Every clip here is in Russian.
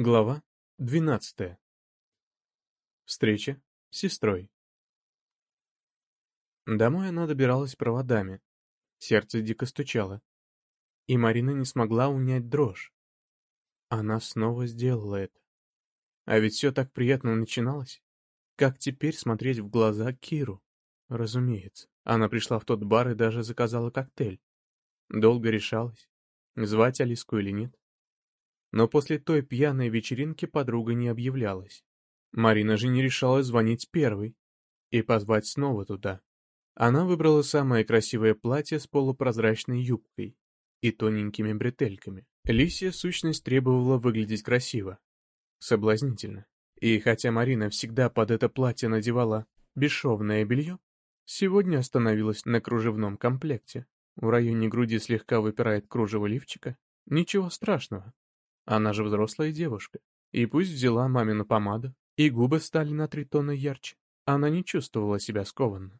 Глава 12. Встреча с сестрой. Домой она добиралась проводами. Сердце дико стучало. И Марина не смогла унять дрожь. Она снова сделала это. А ведь все так приятно начиналось. Как теперь смотреть в глаза Киру? Разумеется. Она пришла в тот бар и даже заказала коктейль. Долго решалась, звать Алиску или нет. Но после той пьяной вечеринки подруга не объявлялась. Марина же не решалась звонить первой и позвать снова туда. Она выбрала самое красивое платье с полупрозрачной юбкой и тоненькими бретельками. Лисия сущность требовала выглядеть красиво, соблазнительно. И хотя Марина всегда под это платье надевала бесшовное белье, сегодня остановилась на кружевном комплекте. В районе груди слегка выпирает кружево лифчика. Ничего страшного, она же взрослая девушка. И пусть взяла мамину помаду, и губы стали на три тона ярче, она не чувствовала себя скованно.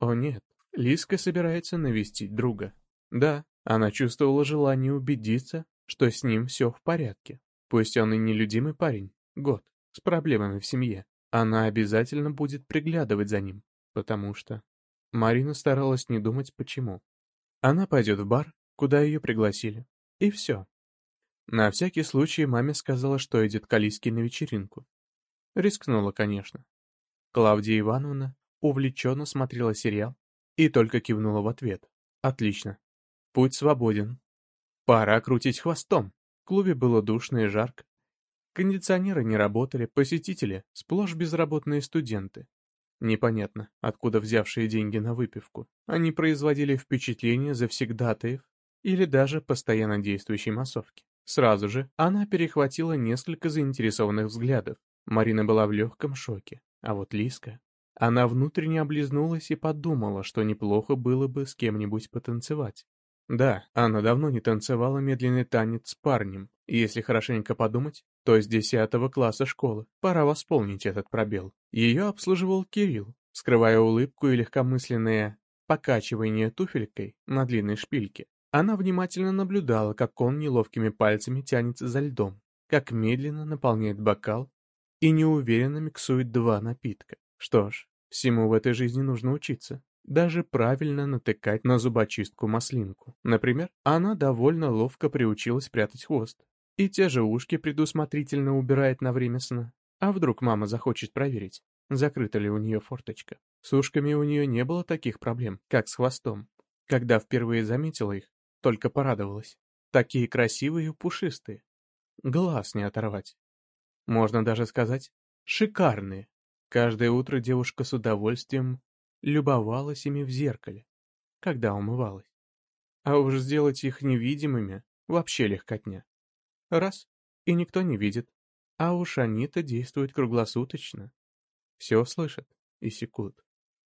О нет, Лиска собирается навестить друга. Да, она чувствовала желание убедиться, что с ним все в порядке. Пусть он и нелюдимый парень, год, с проблемами в семье. Она обязательно будет приглядывать за ним, потому что... Марина старалась не думать, почему. Она пойдет в бар, куда ее пригласили. И все. На всякий случай маме сказала, что идет к Алиске на вечеринку. Рискнула, конечно. Клавдия Ивановна увлеченно смотрела сериал и только кивнула в ответ. Отлично. Путь свободен. Пора крутить хвостом. В клубе было душно и жарко. Кондиционеры не работали, посетители — сплошь безработные студенты. Непонятно, откуда взявшие деньги на выпивку. Они производили впечатление завсегдатаев или даже постоянно действующей массовки. Сразу же она перехватила несколько заинтересованных взглядов. Марина была в легком шоке, а вот Лиска... Она внутренне облизнулась и подумала, что неплохо было бы с кем-нибудь потанцевать. Да, она давно не танцевала медленный танец с парнем, если хорошенько подумать, то с десятого класса школы. Пора восполнить этот пробел. Ее обслуживал Кирилл, скрывая улыбку и легкомысленное покачивание туфелькой на длинной шпильке. Она внимательно наблюдала, как он неловкими пальцами тянется за льдом, как медленно наполняет бокал и неуверенно миксует два напитка. Что ж, всему в этой жизни нужно учиться. Даже правильно натыкать на зубочистку маслинку. Например, она довольно ловко приучилась прятать хвост. И те же ушки предусмотрительно убирает на время сна. А вдруг мама захочет проверить, закрыта ли у нее форточка. С ушками у нее не было таких проблем, как с хвостом. Когда впервые заметила их, только порадовалась. Такие красивые и пушистые. Глаз не оторвать. Можно даже сказать, шикарные. Каждое утро девушка с удовольствием любовалась ими в зеркале, когда умывалась. А уж сделать их невидимыми вообще легкотня. Раз, и никто не видит. А уж они-то действуют круглосуточно. Все слышат и секут.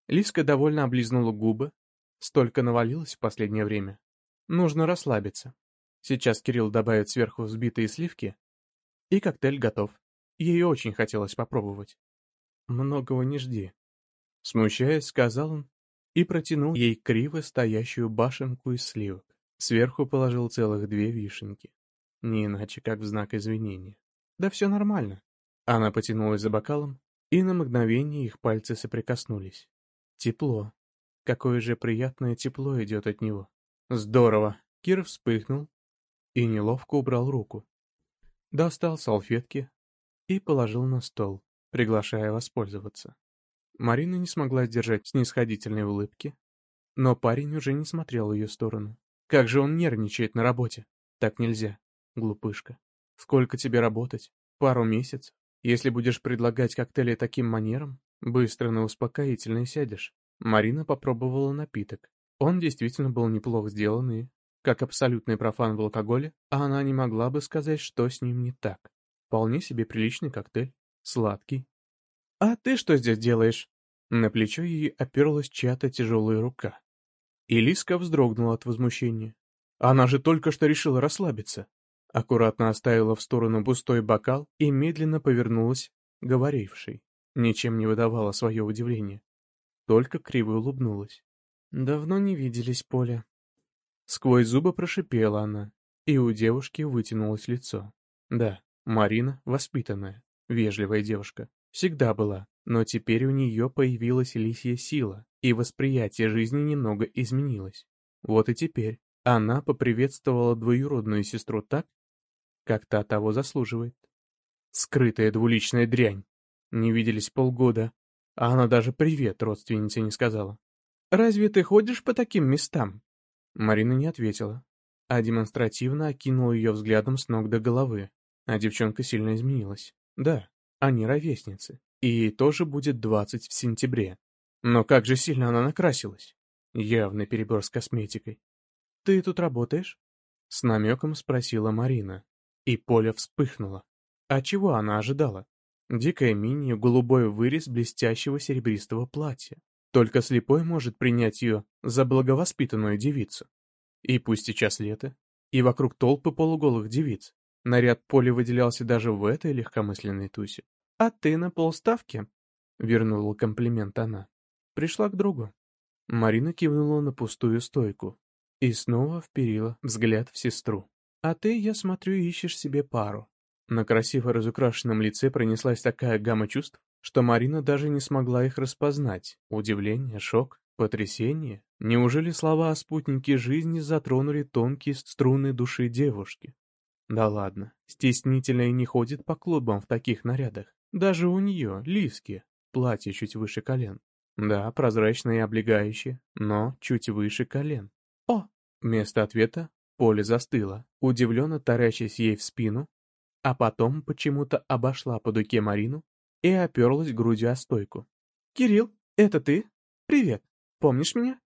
Лиска довольно облизнула губы, столько навалилась в последнее время, Нужно расслабиться. Сейчас Кирилл добавит сверху взбитые сливки, и коктейль готов. Ей очень хотелось попробовать. Многого не жди. Смущаясь, сказал он и протянул ей криво стоящую башенку из сливок. Сверху положил целых две вишенки. Не иначе, как в знак извинения. Да все нормально. Она потянулась за бокалом, и на мгновение их пальцы соприкоснулись. Тепло. Какое же приятное тепло идет от него. Здорово. Кир вспыхнул и неловко убрал руку. Достал салфетки и положил на стол, приглашая воспользоваться. Марина не смогла сдержать снисходительной улыбки, но парень уже не смотрел в ее сторону. Как же он нервничает на работе. Так нельзя, глупышка. Сколько тебе работать? Пару месяцев? Если будешь предлагать коктейли таким манером, быстро на успокоительное сядешь. Марина попробовала напиток, он действительно был неплохо сделан и, как абсолютный профан в алкоголе, она не могла бы сказать, что с ним не так. Вполне себе приличный коктейль, сладкий. «А ты что здесь делаешь?» На плечо ей оперлась чья-то тяжелая рука. Илиска вздрогнула от возмущения. Она же только что решила расслабиться. Аккуратно оставила в сторону пустой бокал и медленно повернулась, говорившей. Ничем не выдавала свое удивление. Только криво улыбнулась. «Давно не виделись, Поля». Сквозь зубы прошипела она, и у девушки вытянулось лицо. Да, Марина воспитанная, вежливая девушка. Всегда была, но теперь у нее появилась лисья сила, и восприятие жизни немного изменилось. Вот и теперь она поприветствовала двоюродную сестру так, как та того заслуживает. Скрытая двуличная дрянь. Не виделись полгода, а она даже привет родственнице не сказала. «Разве ты ходишь по таким местам?» Марина не ответила, а демонстративно окинула ее взглядом с ног до головы, а девчонка сильно изменилась. Да, они ровесницы, и ей тоже будет двадцать в сентябре. Но как же сильно она накрасилась. Явный перебор с косметикой. «Ты тут работаешь?» С намеком спросила Марина. И Поля вспыхнула. А чего она ожидала? Дикая мини, голубой вырез блестящего серебристого платья. Только слепой может принять ее за благовоспитанную девицу. И пусть сейчас лето, и вокруг толпы полуголых девиц. Наряд Поли выделялся даже в этой легкомысленной тусе. «А ты на полставки?» — вернула комплимент она. Пришла к другу. Марина кивнула на пустую стойку и снова вперила взгляд в сестру. «А ты, я смотрю, ищешь себе пару». На красиво разукрашенном лице пронеслась такая гамма чувств, что Марина даже не смогла их распознать. Удивление, шок, потрясение. Неужели слова о спутнике жизни затронули тонкие струны души девушки? Да ладно, стеснительная не ходит по клубам в таких нарядах. Даже у нее, Лиски, платье чуть выше колен. Да, прозрачное и облегающее, но чуть выше колен. О! Вместо ответа Поле застыла, удивленно таращась ей в спину, а потом почему-то обошла по дуке Марину и оперлась грудью о стойку. «Кирилл, это ты? Привет. Помнишь меня?»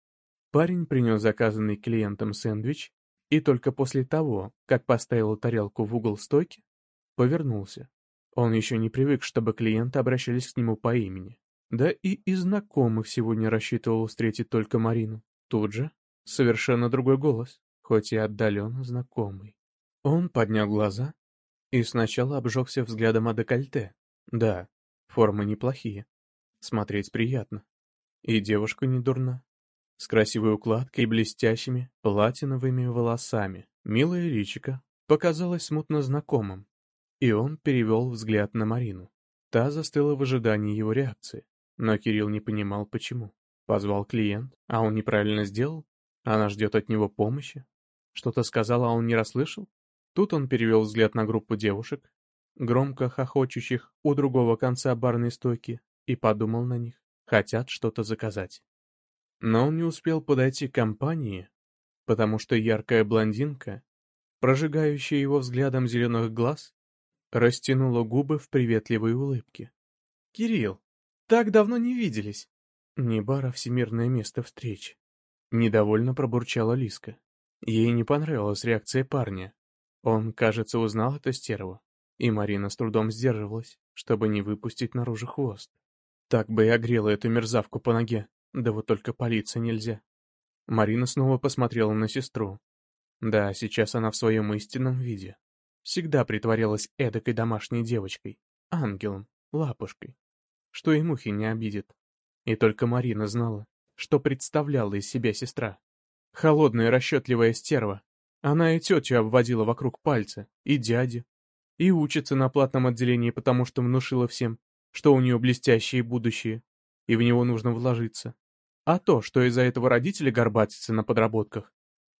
Парень принес заказанный клиентом сэндвич и только после того, как поставил тарелку в угол стойки, повернулся. Он еще не привык, чтобы клиенты обращались к нему по имени. Да и из знакомых сегодня рассчитывал встретить только Марину. Тут же совершенно другой голос, хоть и отдаленно знакомый. Он поднял глаза и сначала обжегся взглядом о декольте. Да, формы неплохие. Смотреть приятно. И девушка не дурна. С красивой укладкой и блестящими платиновыми волосами. Милая личика показалась смутно знакомым. И он перевел взгляд на Марину. Та застыла в ожидании его реакции. Но Кирилл не понимал, почему. Позвал клиент, а он неправильно сделал? Она ждет от него помощи? Что-то сказала, а он не расслышал? Тут он перевел взгляд на группу девушек, громко хохочущих у другого конца барной стойки, и подумал на них. Хотят что-то заказать. Но он не успел подойти к компании, потому что яркая блондинка, прожигающая его взглядом зеленых глаз, растянула губы в приветливой улыбке. «Кирилл, так давно не виделись!» Не бар, а всемирное место встреч. Недовольно пробурчала Лиска. Ей не понравилась реакция парня, он, кажется, узнал эту стерву, и Марина с трудом сдерживалась, чтобы не выпустить наружу хвост. Так бы и огрела эту мерзавку по ноге, да вот только палиться нельзя. Марина снова посмотрела на сестру. Да, сейчас она в своем истинном виде. Всегда притворялась эдакой домашней девочкой, ангелом, лапушкой, что и мухи не обидит. И только Марина знала, что представляла из себя сестра. Холодная расчетливая стерва, она и тетю обводила вокруг пальца, и дяди. И учится на платном отделении, потому что внушила всем, что у нее блестящее будущее, и в него нужно вложиться. А то, что из-за этого родители горбатятся на подработках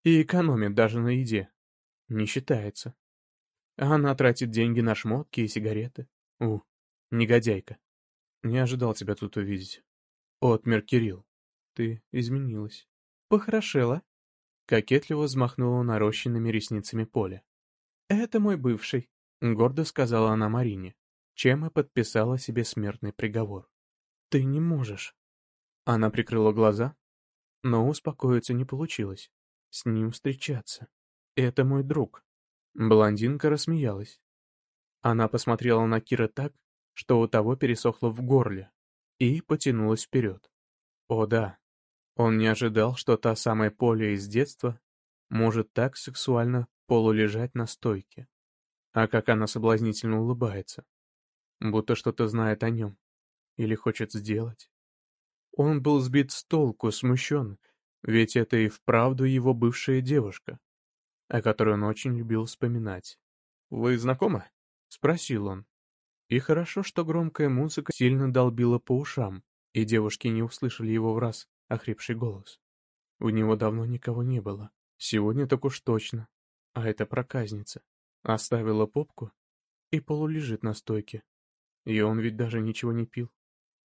и экономят даже на еде, не считается. Она тратит деньги на шмотки и сигареты. У, негодяйка. Не ожидал тебя тут увидеть. Отмер Кирилл. Ты изменилась. Похорошела. Кокетливо взмахнула нарощенными ресницами Поля. «Это мой бывший», — гордо сказала она Марине, чем и подписала себе смертный приговор. «Ты не можешь». Она прикрыла глаза, но успокоиться не получилось. С ним встречаться. Это мой друг. Блондинка рассмеялась. Она посмотрела на Кира так, что у того пересохло в горле, и потянулась вперед. О да, он не ожидал, что та самая Поля из детства может так сексуально полулежать на стойке. А как она соблазнительно улыбается. Будто что-то знает о нем. Или хочет сделать. Он был сбит с толку, смущен, ведь это и вправду его бывшая девушка, о которой он очень любил вспоминать. «Вы знакомы?» — спросил он. И хорошо, что громкая музыка сильно долбила по ушам, и девушки не услышали его в раз охрипший голос. У него давно никого не было. Сегодня так уж точно. А это проказница. Оставила попку и полулежит на стойке. И он ведь даже ничего не пил.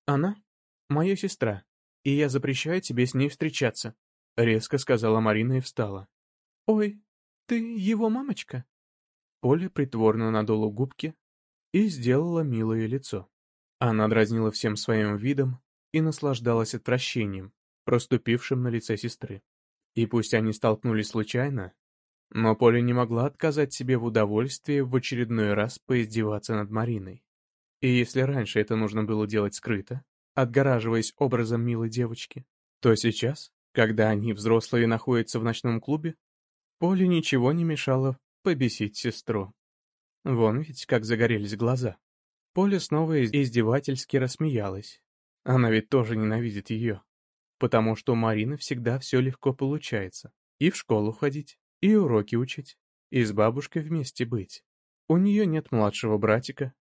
Она — моя сестра, и я запрещаю тебе с ней встречаться, — резко сказала Марина и встала. Ой, ты его мамочка? Поля притворно надула губки и сделала милое лицо. Она дразнила всем своим видом и наслаждалась отвращением, проступившим на лице сестры. И пусть они столкнулись случайно, но Поля не могла отказать себе в удовольствии в очередной раз поиздеваться над Мариной. И если раньше это нужно было делать скрыто, отгораживаясь образом милой девочки, то сейчас, когда они, взрослые, находятся в ночном клубе, Поле ничего не мешало побесить сестру. Вон ведь как загорелись глаза. Поля снова издевательски рассмеялась. Она ведь тоже ненавидит ее. Потому что у Марины всегда все легко получается. И в школу ходить, и уроки учить, и с бабушкой вместе быть. У нее нет младшего братика,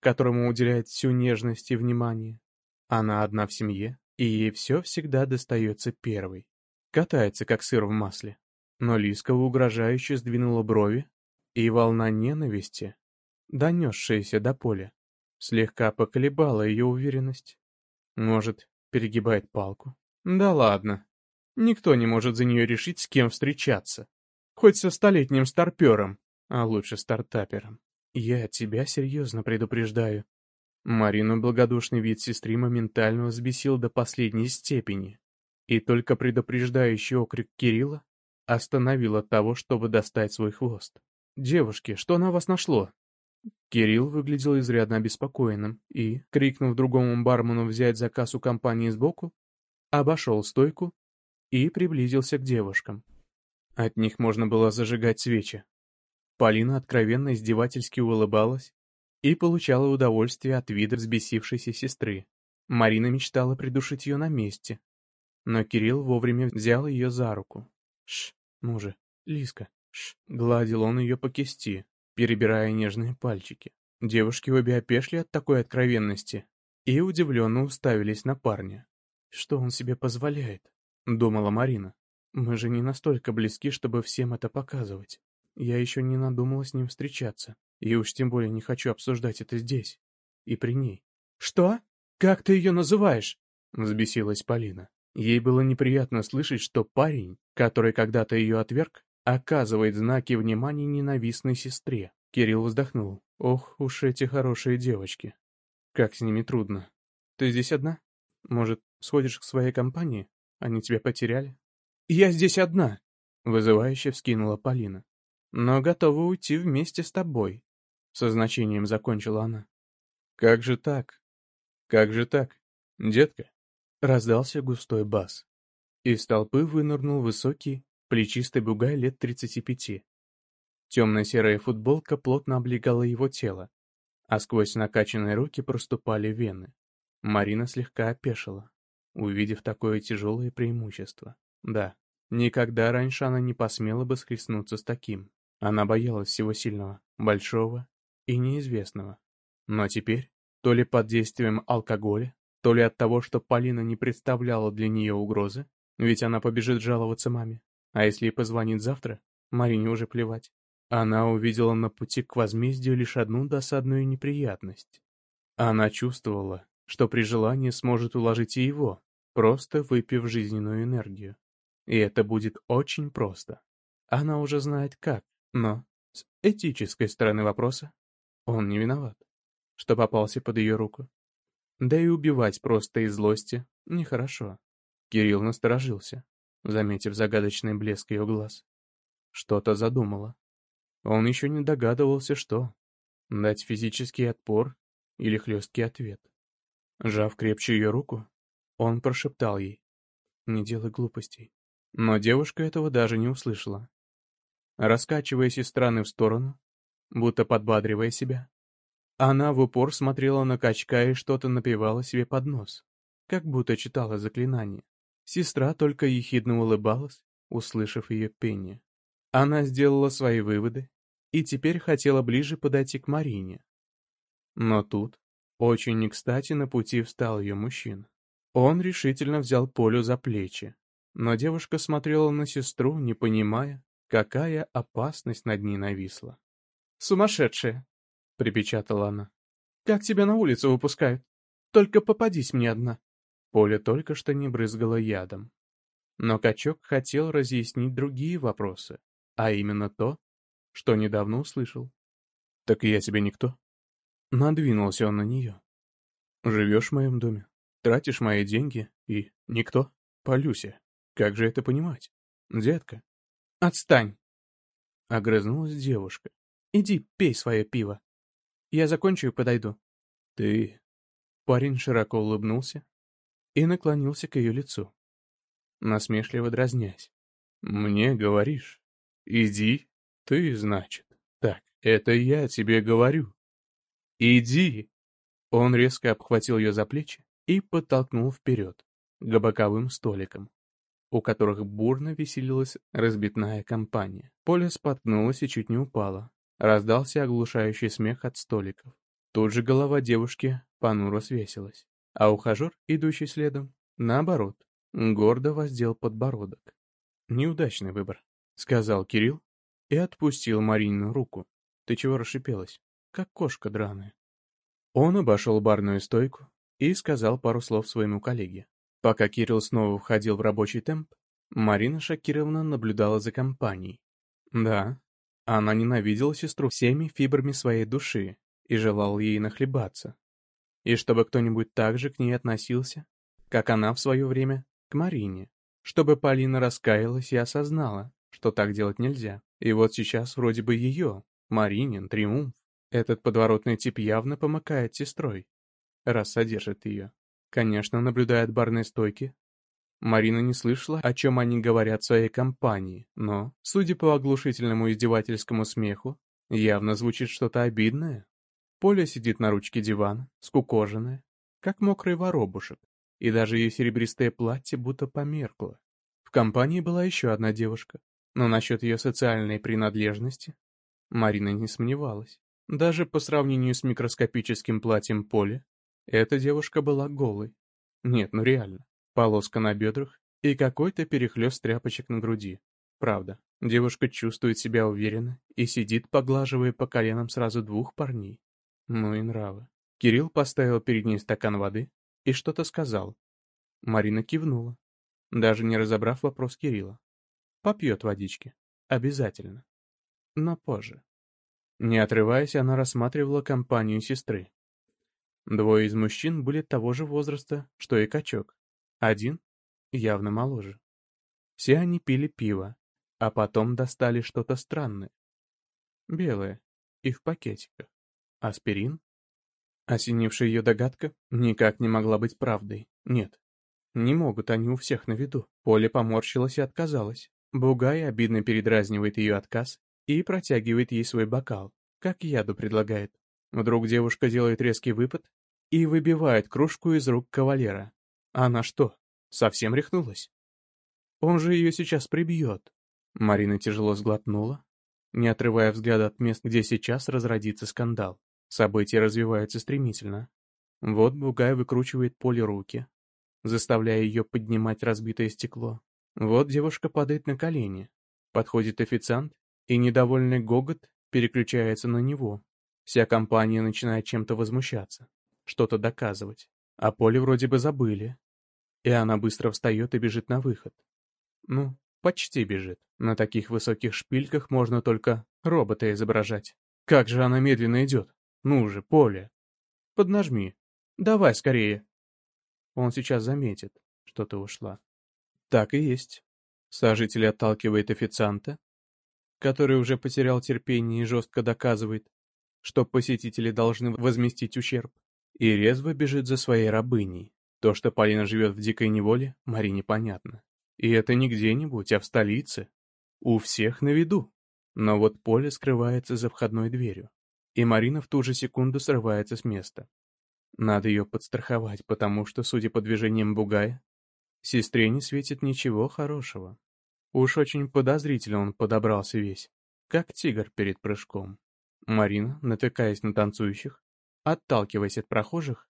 которому уделяет всю нежность и внимание. Она одна в семье, и ей все всегда достается первой. Катается, как сыр в масле. Но Лискова угрожающе сдвинула брови, и волна ненависти, донесшаяся до поля, слегка поколебала ее уверенность. Может, перегибает палку? Да ладно. Никто не может за нее решить, с кем встречаться. Хоть со столетним старпером, а лучше стартапером. Я тебя серьезно предупреждаю. Марину благодушный вид сестры моментально взбесил до последней степени. И только предупреждающий окрик Кирилла остановил от того, чтобы достать свой хвост. «Девушки, что на вас нашло?» Кирилл выглядел изрядно обеспокоенным и, крикнув другому бармену взять заказ у компании сбоку, обошел стойку и приблизился к девушкам. От них можно было зажигать свечи. Полина откровенно издевательски улыбалась и получала удовольствие от вида взбесившейся сестры. Марина мечтала придушить ее на месте, но Кирилл вовремя взял ее за руку. «Ш, ну же, Лиска, ш!» Гладил он ее по кисти, перебирая нежные пальчики. Девушки обе опешли от такой откровенности и удивленно уставились на парня. «Что он себе позволяет?» — думала Марина. «Мы же не настолько близки, чтобы всем это показывать. Я еще не надумала с ним встречаться, и уж тем более не хочу обсуждать это здесь и при ней». «Что? Как ты ее называешь?» — взбесилась Полина. Ей было неприятно слышать, что парень, который когда-то ее отверг, оказывает знаки внимания ненавистной сестре. Кирилл вздохнул. Ох уж эти хорошие девочки. Как с ними трудно. Ты здесь одна? Может, сходишь к своей компании? Они тебя потеряли? Я здесь одна, вызывающе вскинула Полина. Но готова уйти вместе с тобой. Со значением закончила она. Как же так? Как же так, детка? Раздался густой бас. Из толпы вынырнул высокий, плечистый бугай лет тридцати пяти. Темно-серая футболка плотно облегала его тело, а сквозь накачанные руки проступали вены. Марина слегка опешила, увидев такое тяжелое преимущество. Да, никогда раньше она не посмела бы схлестнуться с таким. Она боялась всего сильного, большого и неизвестного. Но теперь, то ли под действием алкоголя, то ли от того, что Полина не представляла для нее угрозы, ведь она побежит жаловаться маме. А если и позвонит завтра, Марине уже плевать. Она увидела на пути к возмездию лишь одну досадную неприятность. Она чувствовала, что при желании сможет уложить и его, просто выпив жизненную энергию. И это будет очень просто. Она уже знает как, но с этической стороны вопроса он не виноват, что попался под ее руку. Да и убивать просто из злости нехорошо. Кирилл насторожился, заметив загадочный блеск ее глаз. Что-то задумала. Он еще не догадывался, что. Дать физический отпор или хлесткий ответ. Жав крепче ее руку, он прошептал ей. «Не делай глупостей». Но девушка этого даже не услышала. Раскачиваясь из стороны в сторону, будто подбадривая себя, она в упор смотрела на качка и что-то напевала себе под нос, как будто читала заклинание. Сестра только ехидно улыбалась, услышав ее пение. Она сделала свои выводы и теперь хотела ближе подойти к Марине. Но тут, очень не кстати, на пути встал ее мужчина. Он решительно взял Полю за плечи, но девушка смотрела на сестру, не понимая, какая опасность над ней нависла. «Сумасшедшая!» — припечатала она. «Как тебя на улицу выпускают? Только попадись мне одна!» Поля только что не брызгала ядом. Но качок хотел разъяснить другие вопросы, а именно то, что недавно услышал. «Так я тебе никто?» Надвинулся он на нее. «Живешь в моем доме, тратишь мои деньги и никто? Полюся, как же это понимать? Детка?» «Отстань!» Огрызнулась девушка. «Иди, пей свое пиво. Я закончу и подойду». «Ты...» Парень широко улыбнулся и наклонился к ее лицу, насмешливо дразнясь. «Мне говоришь? Иди, ты, значит. Так, это я тебе говорю. Иди!» Он резко обхватил ее за плечи и подтолкнул вперед, к боковым столикам, у которых бурно веселилась разбитная компания. Поля споткнулась и чуть не упала. Раздался оглушающий смех от столиков. Тут же голова девушки понуро свесилась а ухажер, идущий следом, наоборот, гордо воздел подбородок. «Неудачный выбор», — сказал Кирилл и отпустил Маринину руку. «Ты чего расшипелась? Как кошка драная». Он обошел барную стойку и сказал пару слов своему коллеге. Пока Кирилл снова входил в рабочий темп, Марина Шакировна наблюдала за компанией. Да, она ненавидела сестру всеми фибрами своей души и желала ей нахлебаться и чтобы кто-нибудь так же к ней относился, как она в свое время к Марине, чтобы Полина раскаялась и осознала, что так делать нельзя. И вот сейчас вроде бы ее, Маринин, триумф. Этот подворотный тип явно помыкает сестрой, раз содержит ее. Конечно, наблюдая от барной стойки, Марина не слышала, о чем они говорят в своей компании, но, судя по оглушительному издевательскому смеху, явно звучит что-то обидное. Поля сидит на ручке дивана, скукоженная, как мокрый воробушек, и даже ее серебристое платье будто померкло. В компании была еще одна девушка, но насчет ее социальной принадлежности Марина не сомневалась. Даже по сравнению с микроскопическим платьем Поля, эта девушка была голой. Нет, ну реально. Полоска на бедрах и какой-то перехлёст тряпочек на груди. Правда, девушка чувствует себя уверенно и сидит, поглаживая по коленам сразу двух парней. Ну и нравы. Кирилл поставил перед ней стакан воды и что-то сказал. Марина кивнула, даже не разобрав вопрос Кирилла. Попьет водички. Обязательно. Но позже. Не отрываясь, она рассматривала компанию сестры. Двое из мужчин были того же возраста, что и качок. Один явно моложе. Все они пили пиво, а потом достали что-то странное. Белое и в пакетиках. Аспирин? Осенившая ее догадка никак не могла быть правдой. Нет, не могут они у всех на виду. Поля поморщилась и отказалась. Бугай обидно передразнивает ее отказ и протягивает ей свой бокал, как яду предлагает. Вдруг девушка делает резкий выпад и выбивает кружку из рук кавалера. Она что, совсем рехнулась? Он же ее сейчас прибьет. Марина тяжело сглотнула, не отрывая взгляда от мест, где сейчас разродится скандал. События развиваются стремительно. Вот Бугай выкручивает поле руки, заставляя ее поднимать разбитое стекло. Вот девушка падает на колени. Подходит официант, и недовольный гогот переключается на него. Вся компания начинает чем-то возмущаться, что-то доказывать. А поле вроде бы забыли. И она быстро встает и бежит на выход. Ну, почти бежит. На таких высоких шпильках можно только робота изображать. Как же она медленно идет. Ну же, Поля. Поднажми. Давай скорее. Он сейчас заметит, что ты ушла. Так и есть. Сожитель отталкивает официанта, который уже потерял терпение и жестко доказывает, что посетители должны возместить ущерб, и резво бежит за своей рабыней. То, что Полина живет в дикой неволе, Марине понятно. И это не где-нибудь, а в столице. У всех на виду. Но вот Поля скрывается за входной дверью и Марина в ту же секунду срывается с места. Надо ее подстраховать, потому что, судя по движениям Бугая, сестре не светит ничего хорошего. Уж очень подозрительно он подобрался весь. как тигр перед прыжком. Марина, натыкаясь на танцующих, отталкиваясь от прохожих,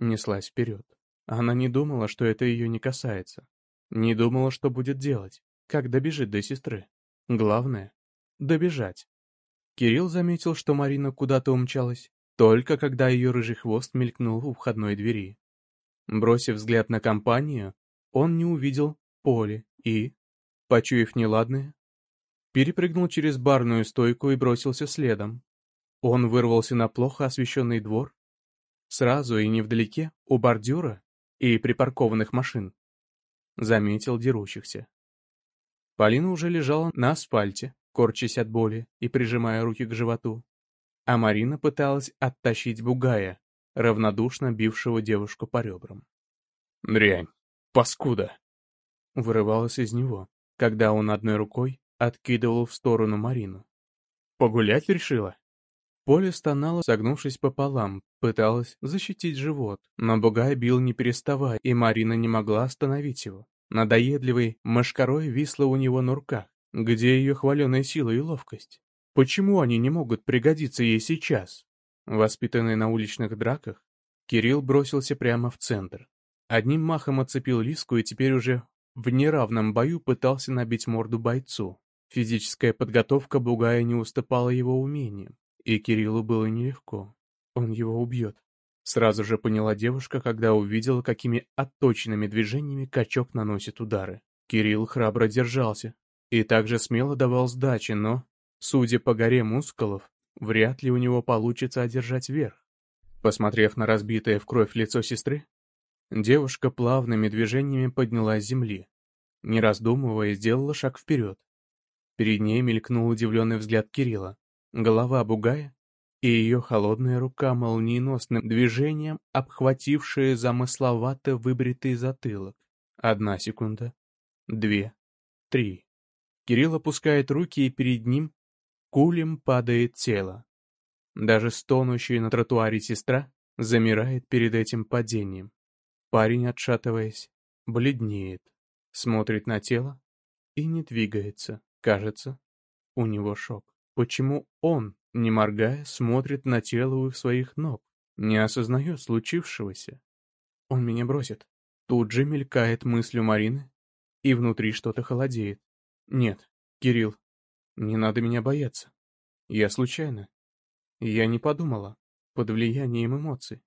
неслась вперед. Она не думала, что это ее не касается. Не думала, что будет делать, как добежит до сестры. Главное — добежать. Кирилл заметил, что Марина куда-то умчалась, только когда ее рыжий хвост мелькнул у входной двери. Бросив взгляд на компанию, он не увидел поле и, почуяв неладное, перепрыгнул через барную стойку и бросился следом. Он вырвался на плохо освещенный двор. Сразу и невдалеке, у бордюра и припаркованных машин, заметил дерущихся. Полина уже лежала на асфальте, корчась от боли и прижимая руки к животу. А Марина пыталась оттащить бугая, равнодушно бившего девушку по ребрам. «Дрянь! Паскуда!» Вырывалось из него, когда он одной рукой откидывал в сторону Марину. «Погулять решила?» Поля стонала, согнувшись пополам, пыталась защитить живот, но Бугай бил не переставая, и Марина не могла остановить его. Надоедливой мошкарой висла у него на руках. Где ее хваленая сила и ловкость? Почему они не могут пригодиться ей сейчас? Воспитанный на уличных драках, Кирилл бросился прямо в центр. Одним махом отцепил Лиску и теперь уже в неравном бою пытался набить морду бойцу. Физическая подготовка Бугая не уступала его умениям. И Кириллу было нелегко. Он его убьет. Сразу же поняла девушка, когда увидела, какими отточенными движениями качок наносит удары. Кирилл храбро держался и также смело давал сдачи, но, судя по горе мускулов, вряд ли у него получится одержать верх. Посмотрев на разбитое в кровь лицо сестры, девушка плавными движениями поднялась с земли. Не раздумывая, сделала шаг вперед. Перед ней мелькнул удивленный взгляд Кирилла. Голова бугая и ее холодная рука молниеносным движением, обхватившая замысловато выбритый затылок. Одна секунда, две, три. Кирилл опускает руки, и перед ним кулем падает тело. Даже стонущая на тротуаре сестра замирает перед этим падением. Парень, отшатываясь, бледнеет, смотрит на тело и не двигается. Кажется, у него шок. Почему он, не моргая, смотрит на тело у своих ног, не осознает случившегося? Он меня бросит. Тут же мелькает мысль у Марины, и внутри что-то холодеет. Нет, Кирилл, не надо меня бояться. Я случайно. Я не подумала, под влиянием эмоций.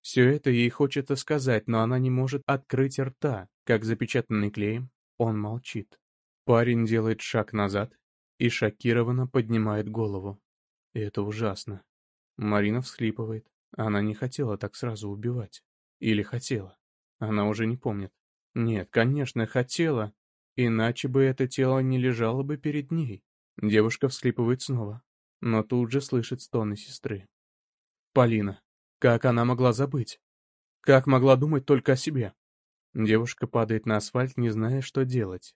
Все это ей хочется сказать, но она не может открыть рта, как запечатанный клеем. Он молчит. Парень делает шаг назад, и шокированно поднимает голову. И это ужасно. Марина всхлипывает. Она не хотела так сразу убивать. Или хотела. Она уже не помнит. Нет, конечно, хотела. Иначе бы это тело не лежало бы перед ней. Девушка всхлипывает снова, но тут же слышит стоны сестры. Полина. Как она могла забыть? Как могла думать только о себе? Девушка падает на асфальт, не зная, что делать.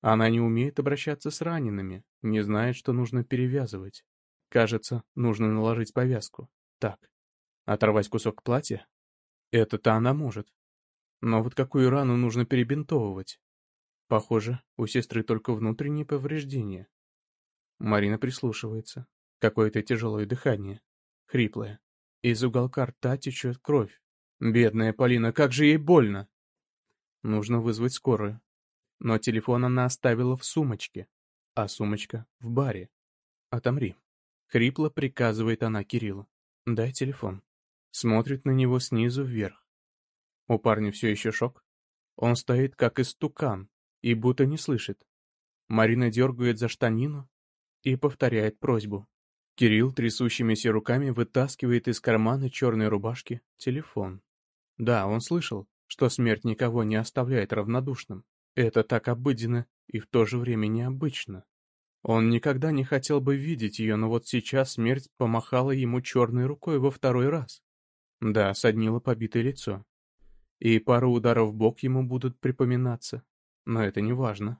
Она не умеет обращаться с ранеными, не знает, что нужно перевязывать. Кажется, нужно наложить повязку. Так. Оторвать кусок платья? Это-то она может. Но вот какую рану нужно перебинтовывать? Похоже, у сестры только внутренние повреждения. Марина прислушивается. Какое-то тяжелое дыхание. Хриплое. Из уголка рта течет кровь. Бедная Полина, как же ей больно! Нужно вызвать скорую. Но телефон она оставила в сумочке, а сумочка в баре. «Отомри». Хрипло приказывает она Кириллу. «Дай телефон». Смотрит на него снизу вверх. У парня все еще шок. Он стоит как истукан и будто не слышит. Марина дергает за штанину и повторяет просьбу. Кирилл трясущимися руками вытаскивает из кармана черной рубашки телефон. Да, он слышал, что смерть никого не оставляет равнодушным. Это так обыденно и в то же время необычно. Он никогда не хотел бы видеть ее, но вот сейчас смерть помахала ему черной рукой во второй раз. Да, соднило побитое лицо. И пару ударов в бок ему будут припоминаться. Но это не важно.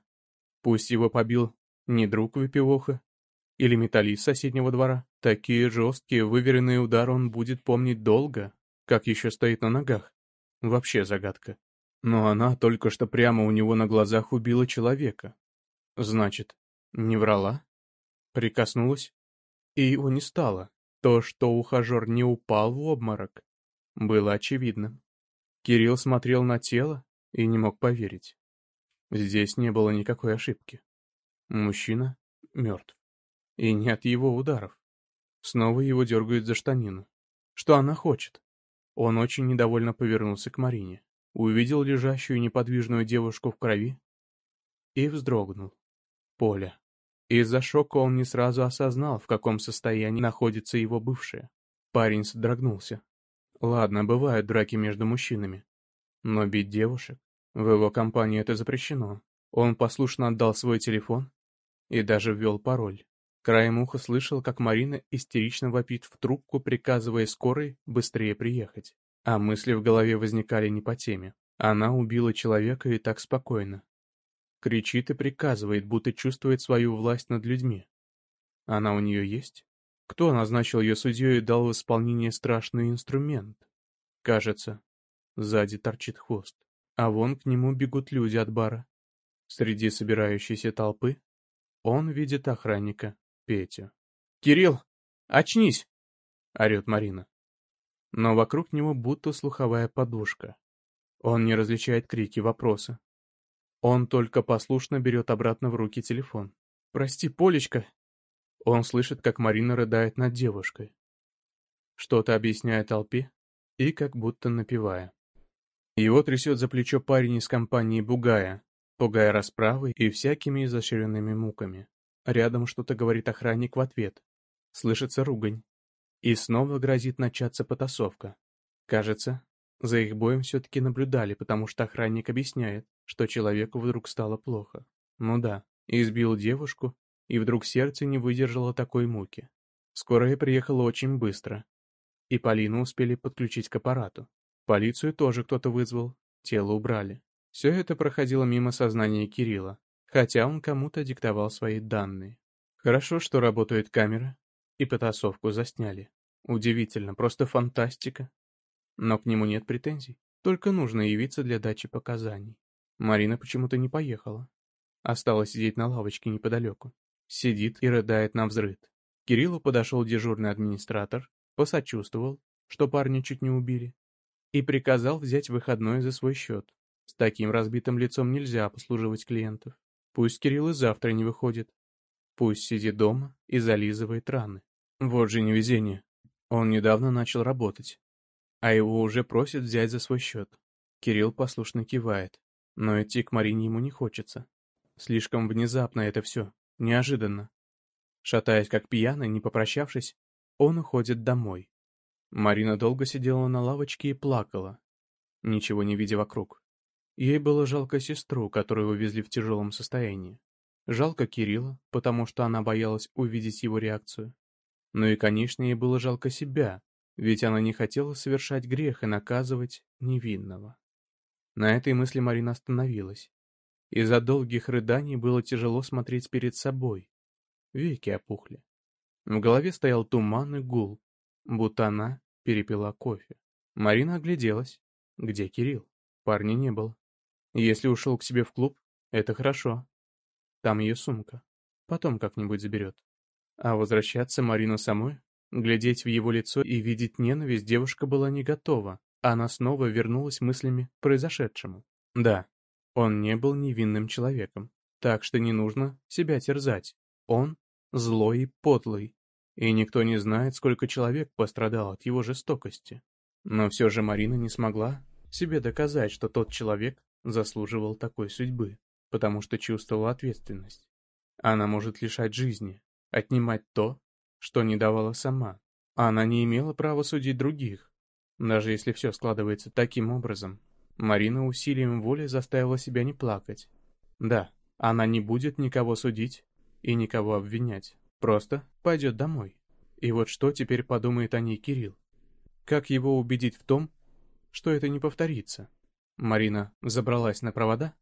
Пусть его побил не друг выпивоха или металлист соседнего двора. Такие жесткие, выверенные удары он будет помнить долго, как еще стоит на ногах. Вообще загадка. Но она только что прямо у него на глазах убила человека. Значит, не врала? Прикоснулась, и его не стало. То, что ухажер не упал в обморок, было очевидным. Кирилл смотрел на тело и не мог поверить. Здесь не было никакой ошибки. Мужчина мертв. И не от его ударов. Снова его дергают за штанину. Что она хочет? Он очень недовольно повернулся к Марине, увидел лежащую неподвижную девушку в крови и вздрогнул. Поля. Из-за шока он не сразу осознал, в каком состоянии находится его бывшая. Парень содрогнулся. Ладно, бывают драки между мужчинами. Но бить девушек? В его компании это запрещено. Он послушно отдал свой телефон и даже ввел пароль. Краем уха слышал, как Марина истерично вопит в трубку, приказывая скорой быстрее приехать. А мысли в голове возникали не по теме. Она убила человека и так спокойно. Кричит и приказывает, будто чувствует свою власть над людьми. Она у нее есть? Кто назначил ее судьей и дал в исполнение страшный инструмент? Кажется, сзади торчит хвост, а вон к нему бегут люди от бара. Среди собирающейся толпы он видит охранника, Петю. «Кирилл, очнись!» — орет Марина. Но вокруг него будто слуховая подушка. Он не различает крики, вопросы. Он только послушно берет обратно в руки телефон. «Прости, Полечка!» Он слышит, как Марина рыдает над девушкой. Что-то объясняет толпе и как будто напевая. Его трясет за плечо парень из компании Бугая, пугая расправой и всякими изощренными муками. Рядом что-то говорит охранник в ответ. Слышится ругань. И снова грозит начаться потасовка. Кажется, за их боем все-таки наблюдали, потому что охранник объясняет, что человеку вдруг стало плохо. Ну да, избил девушку и вдруг сердце не выдержало такой муки. Скорая приехала очень быстро, и Полину успели подключить к аппарату. Полицию тоже кто-то вызвал, тело убрали. Все это проходило мимо сознания Кирилла, хотя он кому-то диктовал свои данные. Хорошо, что работает камера, и потасовку засняли. Удивительно, просто фантастика. Но к нему нет претензий, только нужно явиться для дачи показаний. Марина почему-то не поехала. Осталось сидеть на лавочке неподалеку. Сидит и рыдает на взрыд. Кириллу подошел дежурный администратор, посочувствовал, что парня чуть не убили, и приказал взять выходной за свой счет. С таким разбитым лицом нельзя обслуживать клиентов. Пусть Кирилл и завтра не выходит. Пусть сидит дома и зализывает раны. Вот же невезение. Он недавно начал работать, а его уже просят взять за свой счет. Кирилл послушно кивает, но идти к Марине ему не хочется. Слишком внезапно это все. Неожиданно. Шатаясь как пьяный, не попрощавшись, он уходит домой. Марина долго сидела на лавочке и плакала, ничего не видя вокруг. Ей было жалко сестру, которую увезли в тяжелом состоянии. Жалко Кирилла, потому что она боялась увидеть его реакцию. Ну и, конечно, ей было жалко себя, ведь она не хотела совершать грех и наказывать невинного. На этой мысли Марина остановилась. Из-за долгих рыданий было тяжело смотреть перед собой. Веки опухли. В голове стоял туман и гул, будто она перепила кофе. Марина огляделась. Где Кирилл? Парня не было. Если ушел к себе в клуб, это хорошо. Там ее сумка. Потом как-нибудь заберет. А возвращаться Марину самой? Глядеть в его лицо и видеть ненависть девушка была не готова. Она снова вернулась мыслями к произошедшему. Да, он не был невинным человеком, так что не нужно себя терзать. Он злой и подлый, и никто не знает, сколько человек пострадал от его жестокости. Но все же Марина не смогла себе доказать, что тот человек заслуживал такой судьбы, потому что чувствовала ответственность. Она может лишать жизни, отнимать то, что не давала сама. Она не имела права судить других, даже если все складывается таким образом. Марина усилием воли заставила себя не плакать. Да, она не будет никого судить и никого обвинять. Просто пойдет домой. И вот что теперь подумает о ней Кирилл? Как его убедить в том, что это не повторится? Марина забралась на провода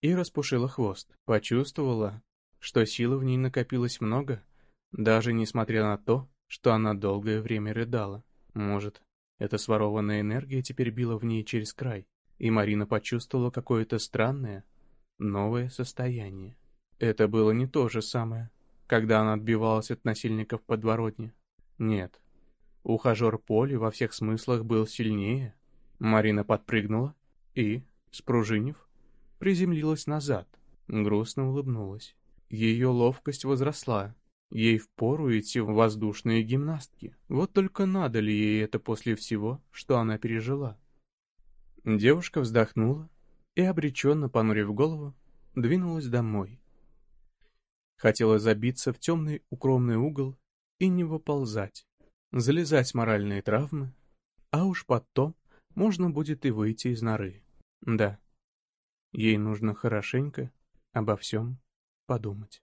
и распушила хвост. Почувствовала, что силы в ней накопилось много, даже несмотря на то, что она долгое время рыдала. Может, эта сворованная энергия теперь била в ней через край и Марина почувствовала какое-то странное, новое состояние. Это было не то же самое, когда она отбивалась от насильников подворотни. Нет, ухажер Поли во всех смыслах был сильнее. Марина подпрыгнула и, спружинив, приземлилась назад, грустно улыбнулась. Ее ловкость возросла, ей впору идти в воздушные гимнастки. Вот только надо ли ей это после всего, что она пережила? Девушка вздохнула и, обреченно понурив голову, двинулась домой. Хотела забиться в темный укромный угол и не выползать, залезать моральные травмы, а уж потом можно будет и выйти из норы. Да, ей нужно хорошенько обо всем подумать.